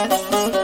Música